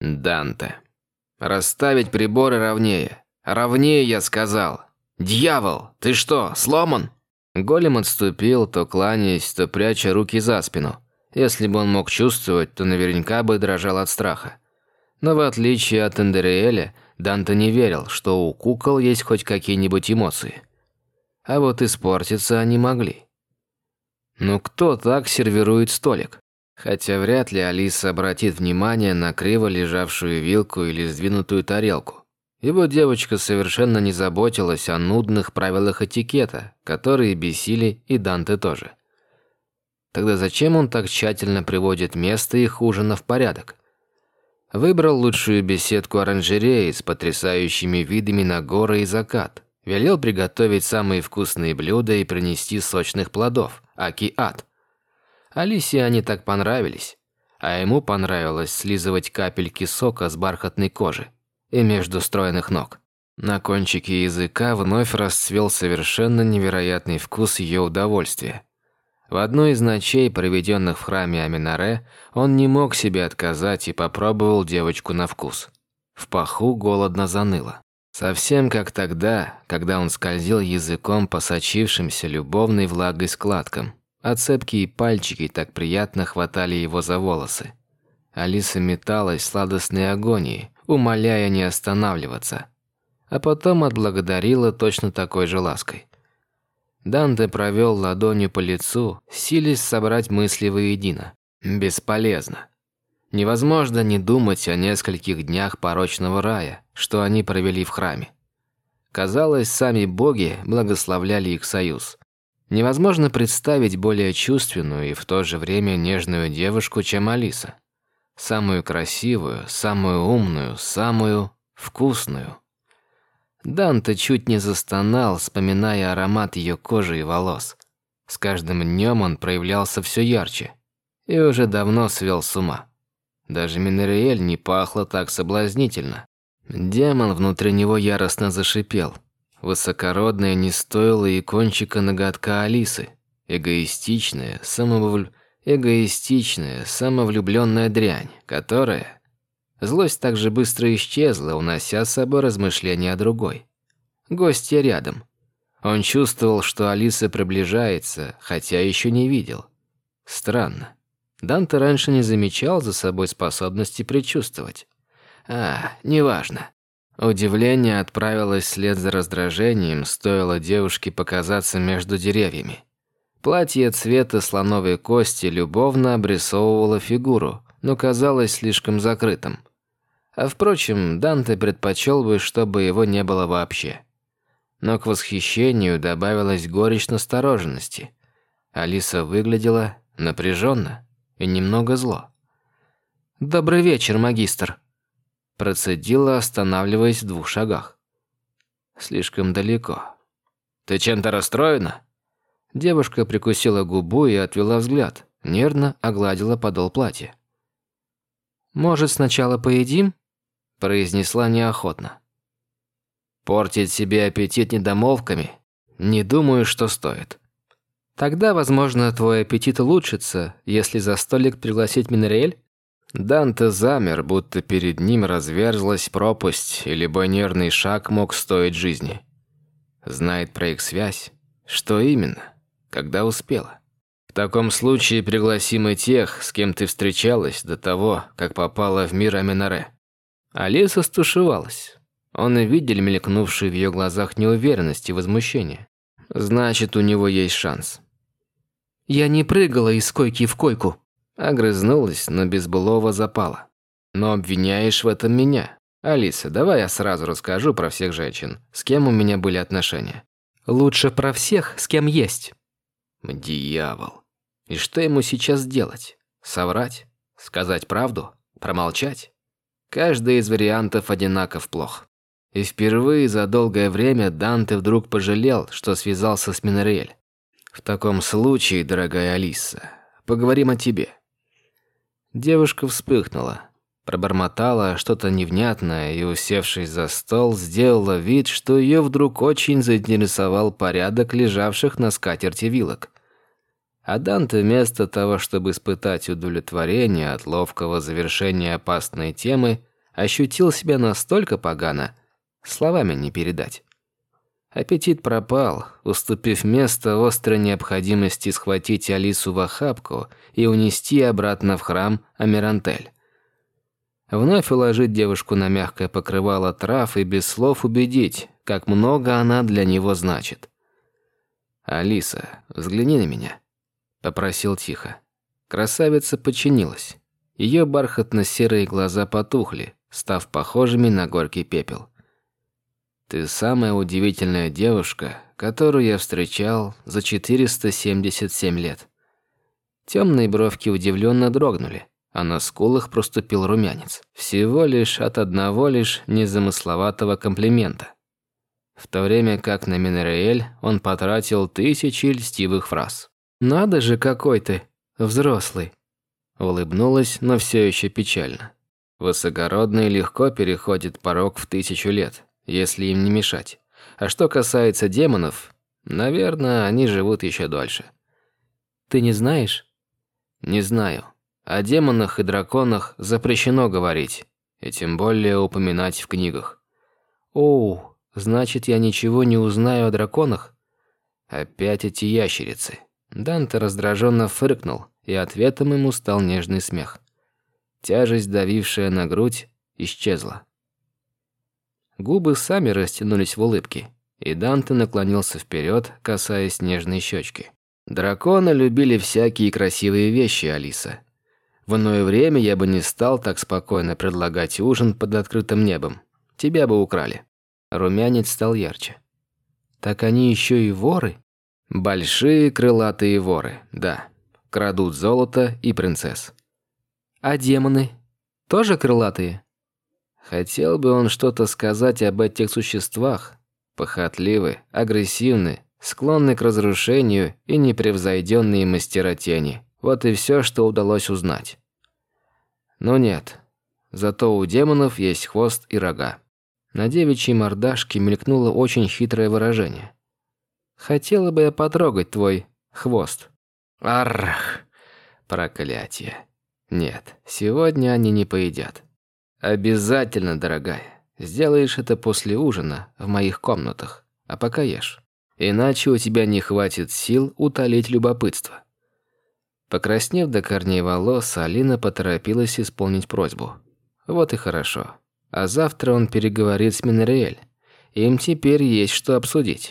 Данте. Расставить приборы ровнее. Ровнее, я сказал. Дьявол, ты что, сломан? Голем отступил, то кланяясь, то пряча руки за спину. Если бы он мог чувствовать, то наверняка бы дрожал от страха. Но в отличие от Эндериэля, Данте не верил, что у кукол есть хоть какие-нибудь эмоции. А вот испортиться они могли. Ну кто так сервирует столик? Хотя вряд ли Алиса обратит внимание на криво лежавшую вилку или сдвинутую тарелку. Его девочка совершенно не заботилась о нудных правилах этикета, которые бесили и Данте тоже. Тогда зачем он так тщательно приводит место их ужина в порядок? Выбрал лучшую беседку оранжереи с потрясающими видами на горы и закат. Велел приготовить самые вкусные блюда и принести сочных плодов, аки-ад. Алисе они так понравились, а ему понравилось слизывать капельки сока с бархатной кожи и между стройных ног. На кончике языка вновь расцвел совершенно невероятный вкус ее удовольствия. В одной из ночей, проведенных в храме Аминаре, он не мог себе отказать и попробовал девочку на вкус. В паху голодно заныло. Совсем как тогда, когда он скользил языком по сочившимся любовной влагой складкам а цепкие пальчики так приятно хватали его за волосы. Алиса металась в сладостной агонии, умоляя не останавливаться, а потом отблагодарила точно такой же лаской. Данте провел ладонью по лицу, силясь собрать мысли воедино. Бесполезно. Невозможно не думать о нескольких днях порочного рая, что они провели в храме. Казалось, сами боги благословляли их союз. Невозможно представить более чувственную и в то же время нежную девушку, чем Алиса. Самую красивую, самую умную, самую вкусную. Данте чуть не застонал, вспоминая аромат ее кожи и волос. С каждым днем он проявлялся все ярче и уже давно свел с ума. Даже Минериэль не пахла так соблазнительно. Демон внутри него яростно зашипел – Высокородная не стоила и кончика ноготка Алисы. Эгоистичная, самовлю... эгоистичная, самовлюбленная дрянь, которая... Злость так же быстро исчезла, унося с собой размышления о другой. Гостья рядом. Он чувствовал, что Алиса приближается, хотя еще не видел. Странно. Данте раньше не замечал за собой способности предчувствовать. А, неважно. Удивление отправилось вслед за раздражением, стоило девушке показаться между деревьями. Платье цвета слоновой кости любовно обрисовывало фигуру, но казалось слишком закрытым. А впрочем, Данте предпочел бы, чтобы его не было вообще. Но к восхищению добавилась горечь настороженности. Алиса выглядела напряженно и немного зло. «Добрый вечер, магистр», Процедила, останавливаясь в двух шагах. Слишком далеко. «Ты чем-то расстроена?» Девушка прикусила губу и отвела взгляд, нервно огладила подол платья. «Может, сначала поедим?» произнесла неохотно. «Портить себе аппетит недомолвками? Не думаю, что стоит». «Тогда, возможно, твой аппетит улучшится, если за столик пригласить Минериэль?» Данте замер, будто перед ним разверзлась пропасть, и любой нервный шаг мог стоить жизни. Знает про их связь? Что именно? Когда успела? В таком случае пригласим и тех, с кем ты встречалась до того, как попала в мир Аминаре. Алиса стушевалась. Он и видел мелькнувшую в ее глазах неуверенность и возмущение. Значит, у него есть шанс. «Я не прыгала из койки в койку», Огрызнулась, но без былого запала. Но обвиняешь в этом меня. Алиса, давай я сразу расскажу про всех женщин, с кем у меня были отношения. Лучше про всех, с кем есть. Дьявол. И что ему сейчас делать? Соврать? Сказать правду? Промолчать? Каждый из вариантов одинаков плох. И впервые за долгое время Данте вдруг пожалел, что связался с Минариэль. В таком случае, дорогая Алиса, поговорим о тебе. Девушка вспыхнула, пробормотала что-то невнятное и, усевшись за стол, сделала вид, что ее вдруг очень заинтересовал порядок лежавших на скатерти вилок. А Данте вместо того, чтобы испытать удовлетворение от ловкого завершения опасной темы, Ощутил себя настолько погано, словами не передать. Аппетит пропал, уступив место острой необходимости схватить Алису в охапку и унести обратно в храм Амирантель. Вновь уложить девушку на мягкое покрывало трав и без слов убедить, как много она для него значит. «Алиса, взгляни на меня», – попросил тихо. Красавица подчинилась. Ее бархатно-серые глаза потухли, став похожими на горький пепел. Ты самая удивительная девушка, которую я встречал за 477 лет. Темные бровки удивленно дрогнули, а на скулах проступил румянец. Всего лишь от одного лишь незамысловатого комплимента. В то время как на Минериэль он потратил тысячи льстивых фраз. «Надо же, какой ты! Взрослый!» Улыбнулась, но все еще печально. Высокородный легко переходит порог в тысячу лет, если им не мешать. А что касается демонов, наверное, они живут еще дольше. Ты не знаешь? Не знаю. О демонах и драконах запрещено говорить, и тем более упоминать в книгах. Оу, значит, я ничего не узнаю о драконах? Опять эти ящерицы. Данте раздраженно фыркнул, и ответом ему стал нежный смех. Тяжесть, давившая на грудь, исчезла. Губы сами растянулись в улыбке, и Данте наклонился вперед, касаясь нежной щечки. Драконы любили всякие красивые вещи, Алиса. В иное время я бы не стал так спокойно предлагать ужин под открытым небом. Тебя бы украли. Румянец стал ярче. Так они еще и воры? Большие крылатые воры, да. Крадут золото и принцесс. А демоны тоже крылатые? Хотел бы он что-то сказать об этих существах. Похотливы, агрессивны, склонны к разрушению и непревзойденные мастера тени. Вот и все, что удалось узнать. Но нет. Зато у демонов есть хвост и рога. На девичьей мордашке мелькнуло очень хитрое выражение. «Хотела бы я потрогать твой хвост». «Аррах! Проклятие! Нет, сегодня они не поедят». «Обязательно, дорогая. Сделаешь это после ужина в моих комнатах, а пока ешь. Иначе у тебя не хватит сил утолить любопытство». Покраснев до корней волос, Алина поторопилась исполнить просьбу. Вот и хорошо. А завтра он переговорит с Минериэль. Им теперь есть что обсудить.